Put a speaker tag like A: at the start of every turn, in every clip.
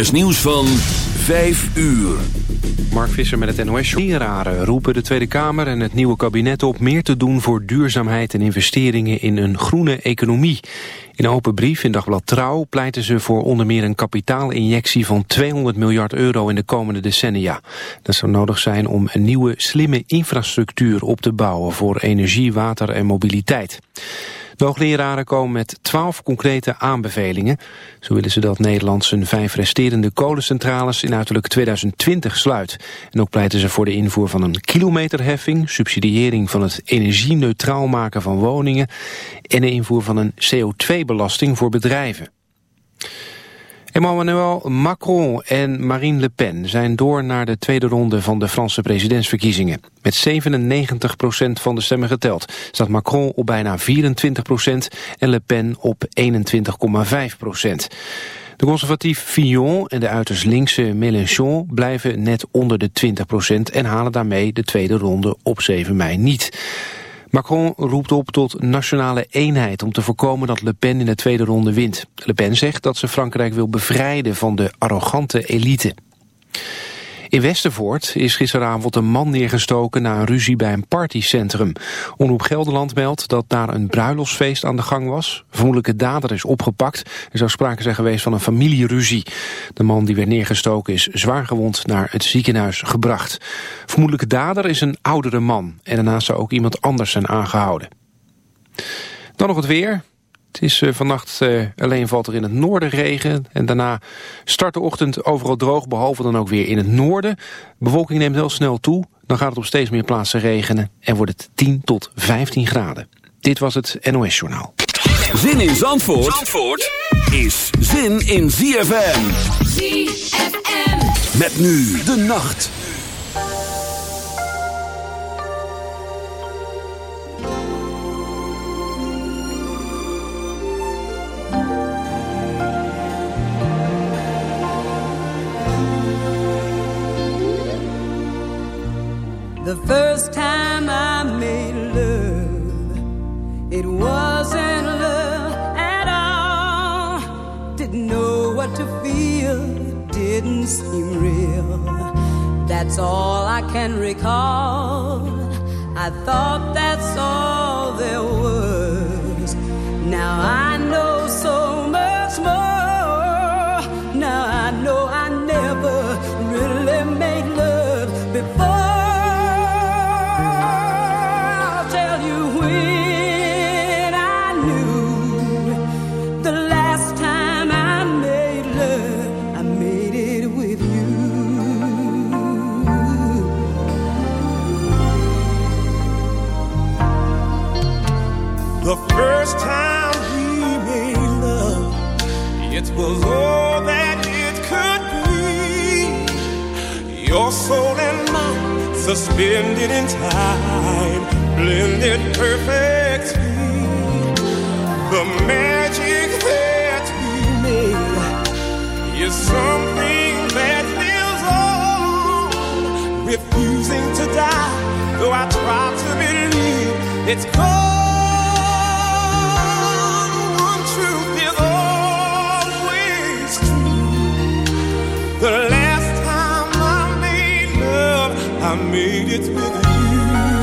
A: is nieuws van 5 uur.
B: Mark Visser met het NOS. Leraren roepen de Tweede Kamer en het nieuwe kabinet op meer te doen voor duurzaamheid en investeringen in een groene economie. In een open brief in Dagblad Trouw pleiten ze voor onder meer een kapitaalinjectie van 200 miljard euro in de komende decennia. Dat zou nodig zijn om een nieuwe slimme infrastructuur op te bouwen voor energie, water en mobiliteit. De hoogleraren komen met twaalf concrete aanbevelingen. Zo willen ze dat Nederland zijn vijf resterende kolencentrales in uiterlijk 2020 sluit. En ook pleiten ze voor de invoer van een kilometerheffing, subsidiëring van het energie-neutraal maken van woningen en de invoer van een CO2-belasting voor bedrijven. Emmanuel Macron en Marine Le Pen zijn door naar de tweede ronde van de Franse presidentsverkiezingen. Met 97% van de stemmen geteld staat Macron op bijna 24% en Le Pen op 21,5% De conservatief Fillon en de uiterst linkse Mélenchon blijven net onder de 20% en halen daarmee de tweede ronde op 7 mei niet. Macron roept op tot nationale eenheid om te voorkomen dat Le Pen in de tweede ronde wint. Le Pen zegt dat ze Frankrijk wil bevrijden van de arrogante elite. In Westervoort is gisteravond een man neergestoken na een ruzie bij een partycentrum. Omroep Gelderland meldt dat daar een bruiloftsfeest aan de gang was. Vermoedelijke dader is opgepakt. Er zou sprake zijn geweest van een familieruzie. De man die werd neergestoken is zwaargewond naar het ziekenhuis gebracht. Vermoedelijke dader is een oudere man. En daarnaast zou ook iemand anders zijn aangehouden. Dan nog het weer. Het is uh, vannacht uh, alleen valt er in het noorden regen. En daarna start de ochtend overal droog, behalve dan ook weer in het noorden. Bewolking neemt heel snel toe. Dan gaat het op steeds meer plaatsen regenen. En wordt het 10 tot 15 graden. Dit was het NOS Journaal.
A: Zin in Zandvoort, Zandvoort is zin in ZFM. ZFM. Met nu de nacht.
C: Seem real. That's all I can recall. I thought that's all there was.
D: All that it could be. Your soul and mine, suspended in time, blended perfectly. The magic that we made is something that lives on, refusing to die. Though I try to believe it's gone. The last time I made love, I made it with you.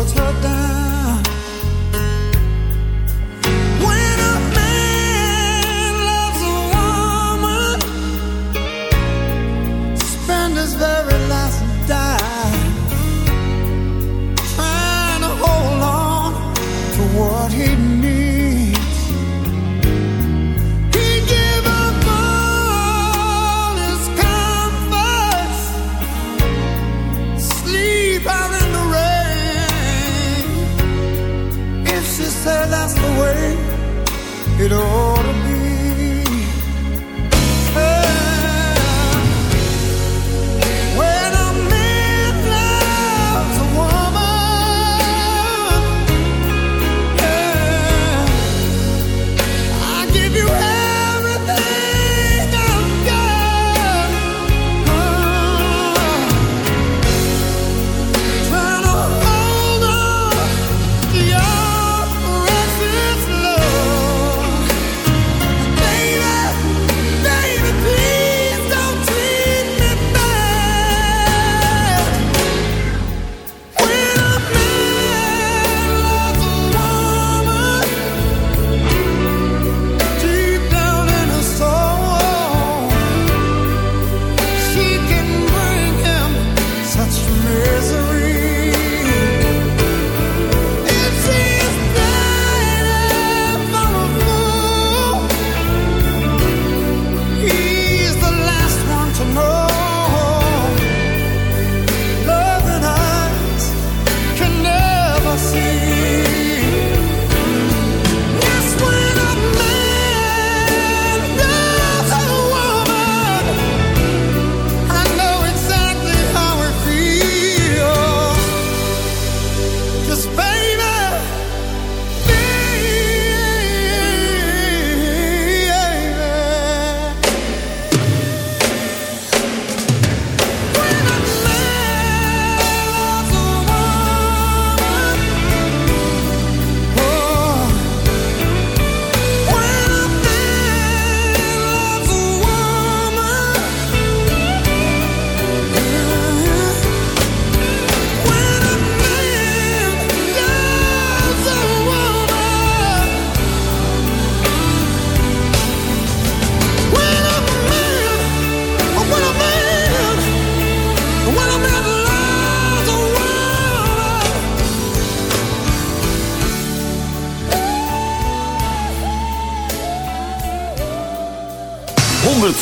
E: world's not done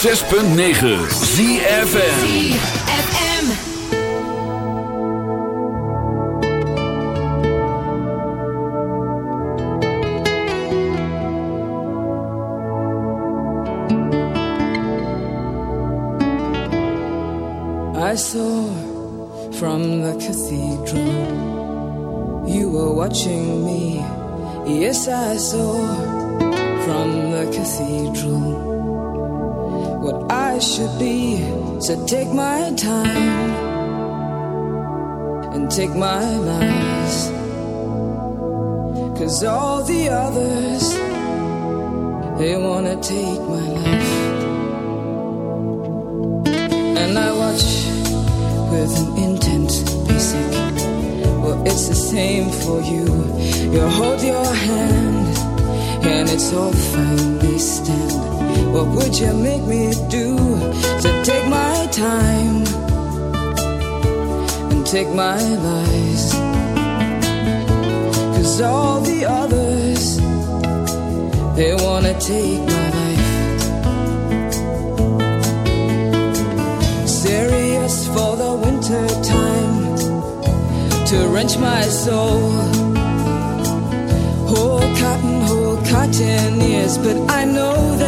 A: 106.9
F: ZFN So take my time and take my lies. Cause all the others, they wanna take my life. And I watch with an intent basic. Well, it's the same for you. You hold your hand, and it's all fine, they stand. What would you make me do to take my time and take my lies? Cause all the others, they wanna take my life. Serious for the winter time to wrench my soul. Whole cotton, whole cotton ears, but I know there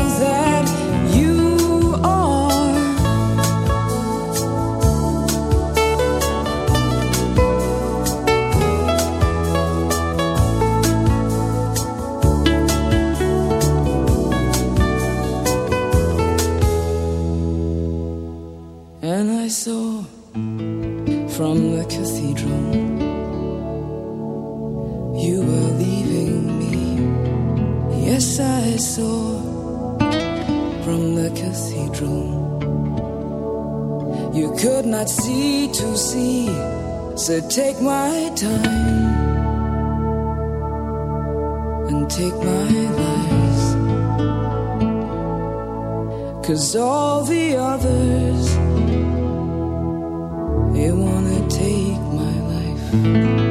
F: take my time and take my lies. Cause all the others, they wanna take my life.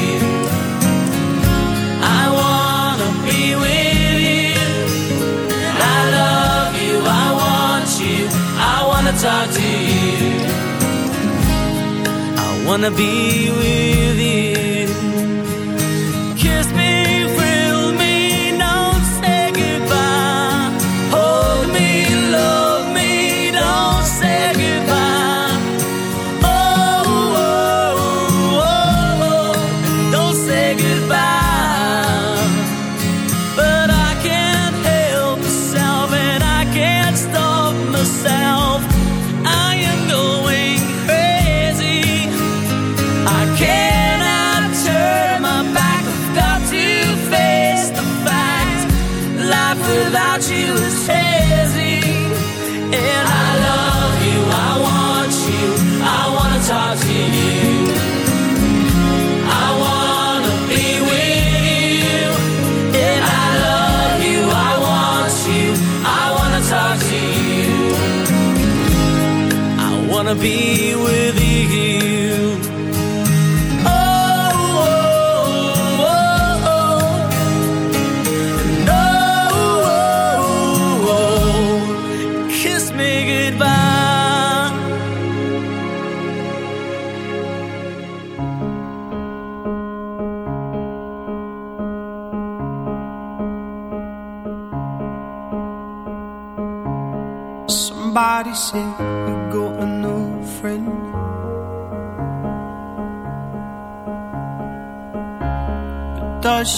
G: Wanna be with you.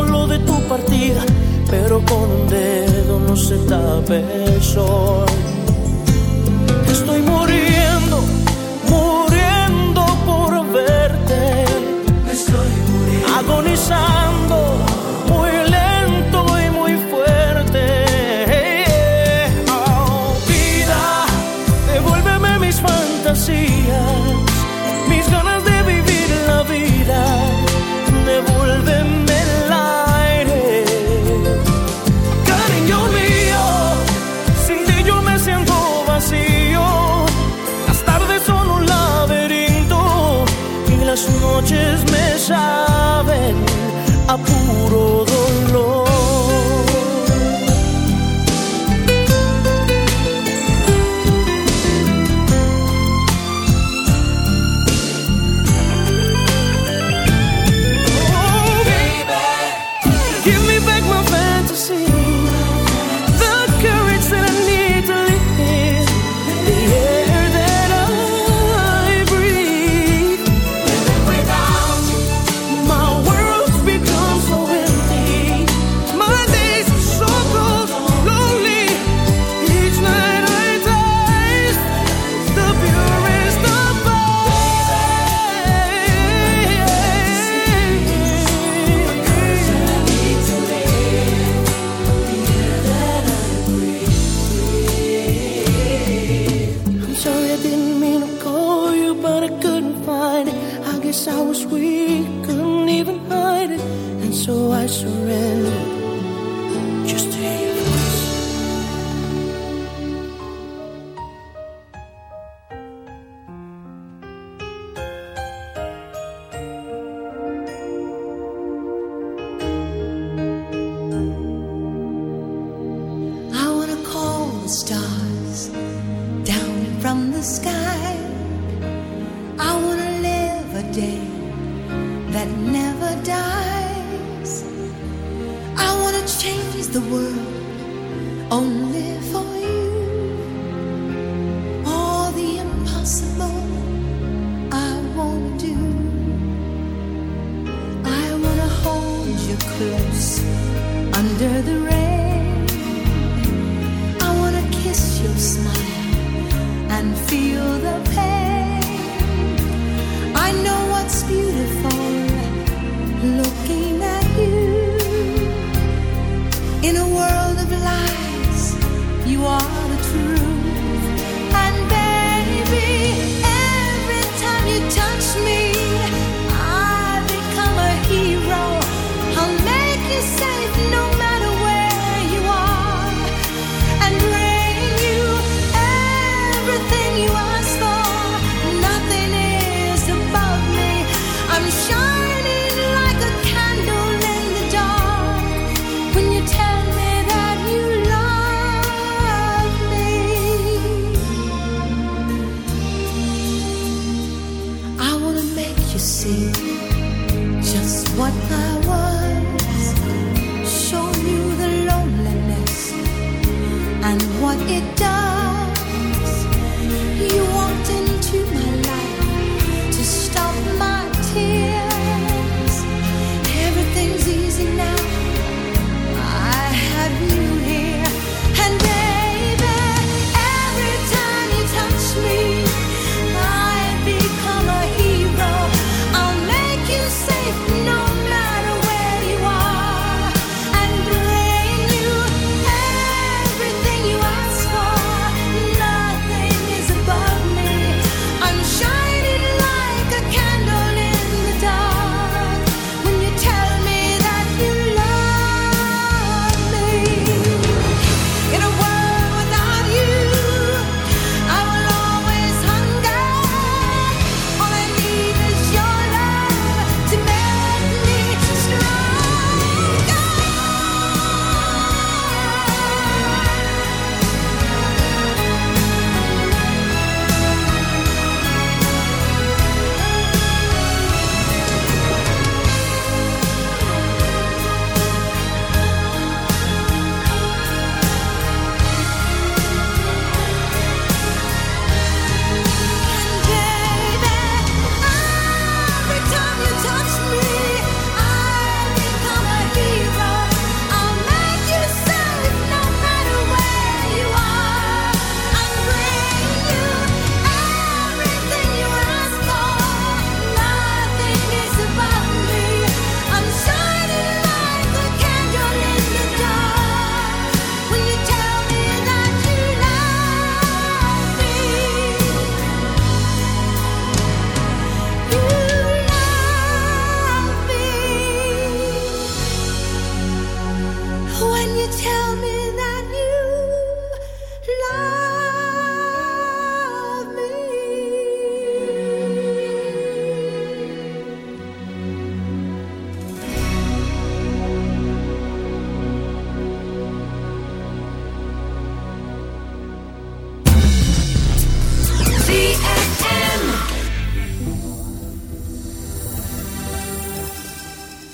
H: lo de tu partida, pero con un dedo no se tapa el sol. Estoy muriendo, muriendo por verte. Estoy. Agonizando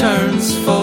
I: Turns full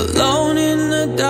E: Alone in the dark,